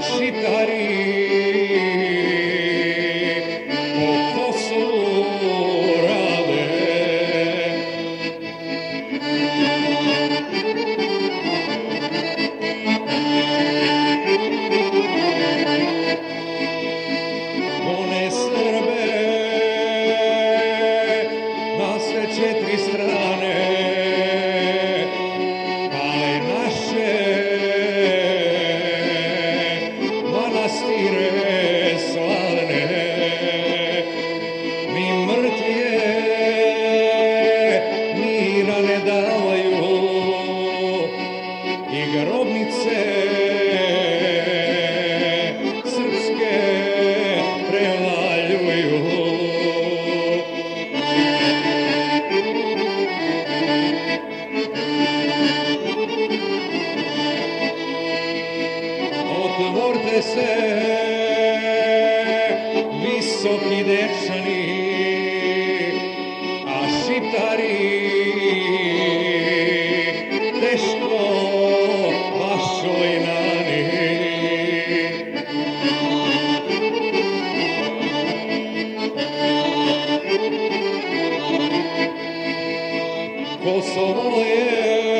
Ashitari. σε βυσοκυδέψανοι ασύπταροι τεστό βασοϊνάνοι Kosovo je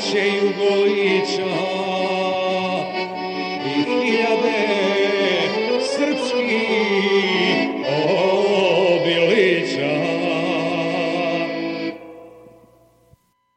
چه یو گویی چه